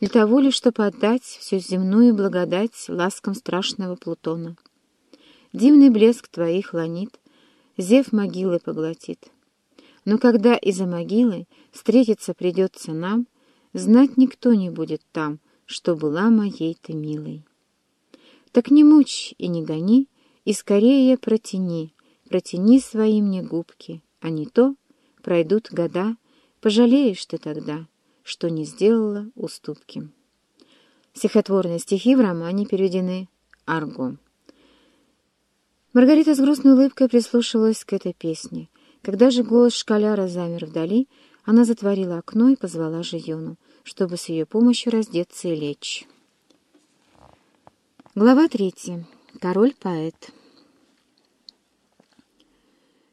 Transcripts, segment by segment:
для того ли, чтобы отдать всю земную благодать ласкам страшного Плутона. Дивный блеск твоих ланит, зев могилы поглотит. Но когда из-за могилы встретиться придется нам, знать никто не будет там, что была моей ты милой. Так не мучь и не гони, и скорее протяни, протяни свои мне губки, а не то пройдут года, пожалеешь ты тогда, что не сделала уступки. Стихотворные стихи в романе переведены Арго. Маргарита с грустной улыбкой прислушивалась к этой песне. Когда же голос школяра замер вдали, она затворила окно и позвала Жиону, чтобы с ее помощью раздеться и лечь. Глава третья. Король-поэт.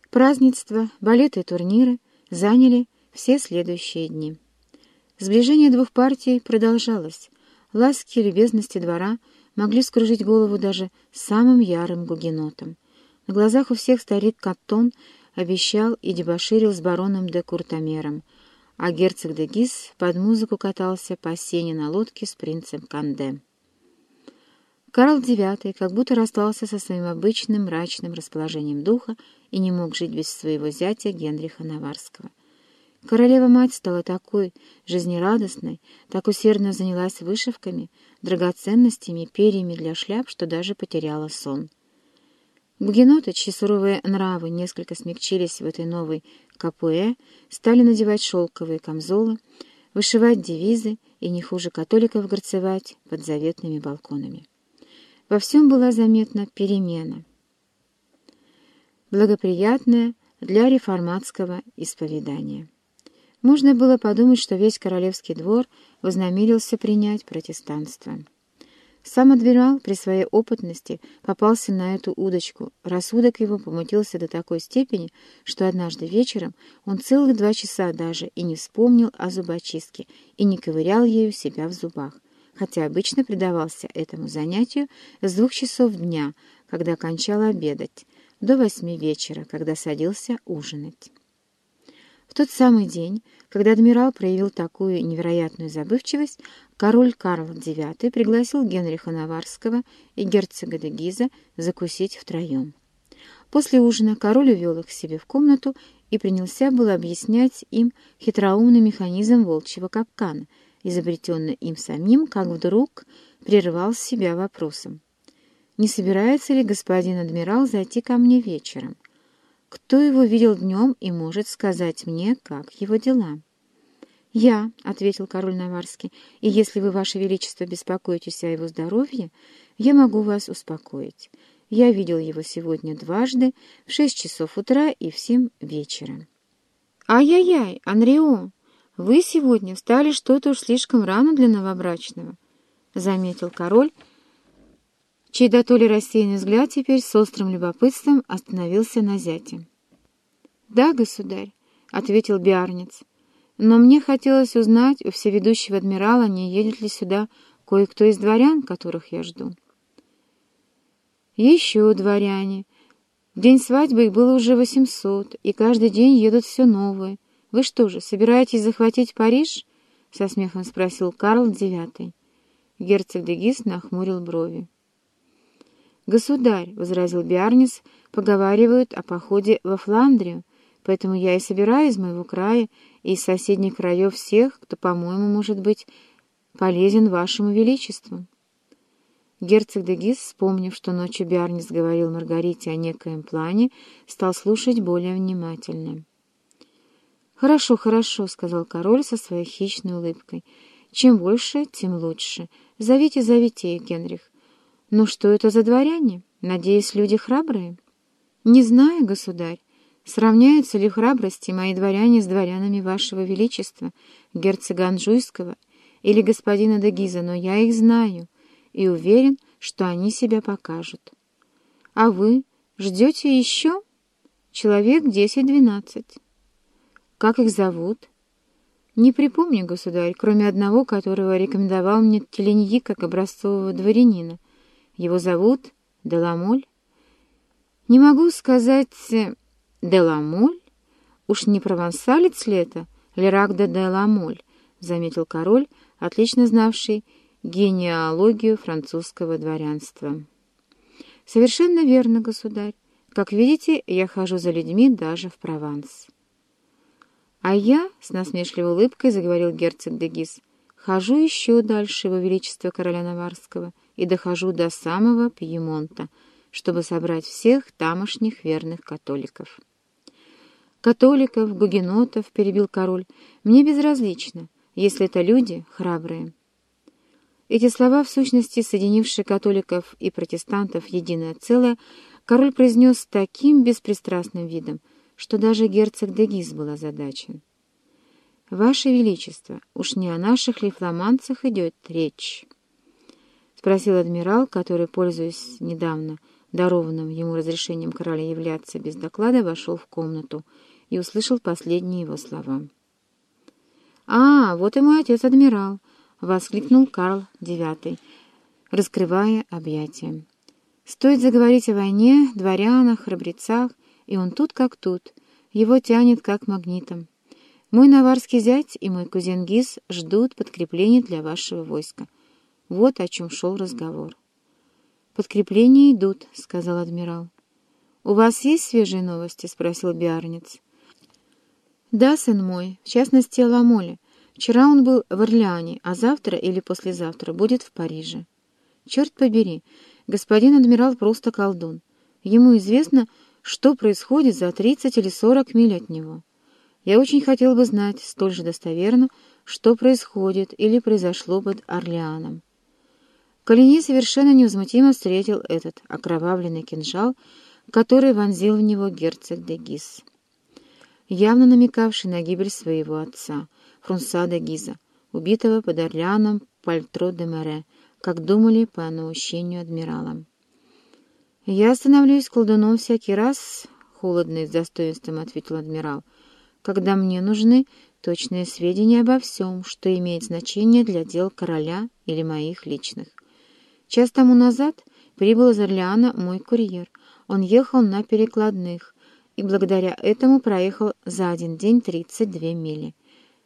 Празднества, балеты и турниры заняли все следующие дни. Сближение двух партий продолжалось. Ласки и любезности двора — могли скружить голову даже самым ярым гугенотам. На глазах у всех старик Каттон обещал и дебоширил с бароном де Куртамером, а герцог де Гис под музыку катался по сене на лодке с принцем Канде. Карл IX как будто расстался со своим обычным мрачным расположением духа и не мог жить без своего зятя Генриха Наварского — Королева-мать стала такой жизнерадостной, так усердно занялась вышивками, драгоценностями, перьями для шляп, что даже потеряла сон. Гугеноты, чьи суровые нравы несколько смягчились в этой новой капуэ, стали надевать шелковые камзолы, вышивать девизы и не хуже католиков горцевать под заветными балконами. Во всем была заметна перемена, благоприятная для реформатского исповедания. Можно было подумать, что весь королевский двор вознамерился принять протестанство. Сам адмирал при своей опытности попался на эту удочку. Рассудок его помутился до такой степени, что однажды вечером он целых два часа даже и не вспомнил о зубочистке и не ковырял ею себя в зубах, хотя обычно предавался этому занятию с двух часов дня, когда кончал обедать, до восьми вечера, когда садился ужинать. Тот самый день, когда адмирал проявил такую невероятную забывчивость, король Карл IX пригласил Генриха Наварского и герцога де Гиза закусить втроем. После ужина король увел их к себе в комнату и принялся было объяснять им хитроумный механизм волчьего капкана, изобретенный им самим, как вдруг прервал себя вопросом. «Не собирается ли господин адмирал зайти ко мне вечером?» Кто его видел днем и может сказать мне, как его дела?» «Я», — ответил король Наварский, — «и если вы, ваше величество, беспокоитесь о его здоровье, я могу вас успокоить. Я видел его сегодня дважды, в шесть часов утра и в семь вечера». «Ай-яй-яй, Анрио, вы сегодня встали что-то уж слишком рано для новобрачного», — заметил король, — чей до рассеянный взгляд теперь с острым любопытством остановился на зяте. «Да, государь», — ответил Биарниц, — «но мне хотелось узнать у всеведущего адмирала, не едет ли сюда кое-кто из дворян, которых я жду». «Еще дворяне. В день свадьбы их было уже восемьсот, и каждый день едут все новые. Вы что же, собираетесь захватить Париж?» — со смехом спросил Карл IX. Герцог де Гис нахмурил брови. «Государь», — возразил Биарнис, — «поговаривают о походе во Фландрию, поэтому я и собираю из моего края и из соседних краев всех, кто, по-моему, может быть полезен вашему величеству». Герцог де Гис, вспомнив, что ночью Биарнис говорил Маргарите о некоем плане, стал слушать более внимательно. «Хорошо, хорошо», — сказал король со своей хищной улыбкой. «Чем больше, тем лучше. Зовите, зовите их, Генрих. «Ну что это за дворяне? Надеюсь, люди храбрые?» «Не знаю, государь. Сравняются ли храбрости мои дворяне с дворянами вашего величества, герцога Анжуйского или господина Дегиза, но я их знаю и уверен, что они себя покажут. А вы ждете еще? Человек десять-двенадцать. Как их зовут?» «Не припомню, государь, кроме одного, которого рекомендовал мне Теленьи как образцового дворянина. Его зовут Деламоль? Не могу сказать... Э, Деламоль? Уж не провансалец ли это? Лерак де Деламоль, заметил король, отлично знавший генеалогию французского дворянства. «Совершенно верно, государь. Как видите, я хожу за людьми даже в Прованс». «А я, — с насмешливой улыбкой заговорил герцог де Гиз, — хожу еще дальше, его величество короля Наварского, и дохожу до самого Пьемонта, чтобы собрать всех тамошних верных католиков». «Католиков, гугенотов, — перебил король, — мне безразлично, если это люди храбрые». Эти слова, в сущности, соединившие католиков и протестантов единое целое, король произнес таким беспристрастным видом, что даже герцог де Гиз был озадачен. «Ваше Величество, уж не о наших ли фламандцах идет речь?» — спросил адмирал, который, пользуясь недавно дарованным ему разрешением короля являться без доклада, вошел в комнату и услышал последние его слова. «А, вот и мой отец-адмирал!» — воскликнул Карл IX, раскрывая объятия. «Стоит заговорить о войне, дворянах, храбрецах, и он тут как тут, его тянет как магнитом. Мой наварский зять и мой кузен Гиз ждут подкрепления для вашего войска. Вот о чем шел разговор». «Подкрепления идут», — сказал адмирал. «У вас есть свежие новости?» — спросил Биарниц. «Да, сын мой, в частности, о Ламоле. Вчера он был в Орлеане, а завтра или послезавтра будет в Париже. Черт побери, господин адмирал просто колдун. Ему известно, что происходит за 30 или 40 миль от него. Я очень хотел бы знать столь же достоверно, что происходит или произошло под Орлеаном. Калини совершенно невозмутимо встретил этот окровавленный кинжал, который вонзил в него герцог де Гис, явно намекавший на гибель своего отца — Фрунса де Гиза, убитого под Орлеаном Пальтро де Море, как думали по наущению адмирала. «Я становлюсь колдуном всякий раз», — холодно и с достоинством ответил адмирал, «когда мне нужны точные сведения обо всем, что имеет значение для дел короля или моих личных. Час тому назад прибыл из Орлеана мой курьер. Он ехал на перекладных и благодаря этому проехал за один день 32 мили.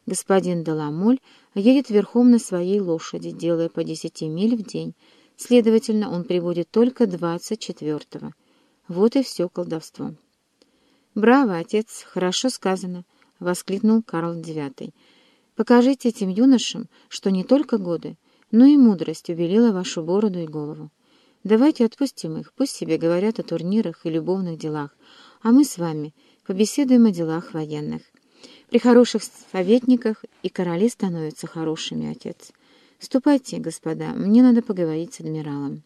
Господин Деламоль едет верхом на своей лошади, делая по десяти миль в день. Следовательно, он прибудет только двадцать четвертого. Вот и все колдовство. «Браво, отец, хорошо сказано!» — воскликнул Карл IX. «Покажите этим юношам, что не только годы, но и мудрость убелила вашу бороду и голову. Давайте отпустим их, пусть себе говорят о турнирах и любовных делах, а мы с вами побеседуем о делах военных». При хороших советниках и короли становятся хорошими, отец. Ступайте, господа, мне надо поговорить с адмиралом.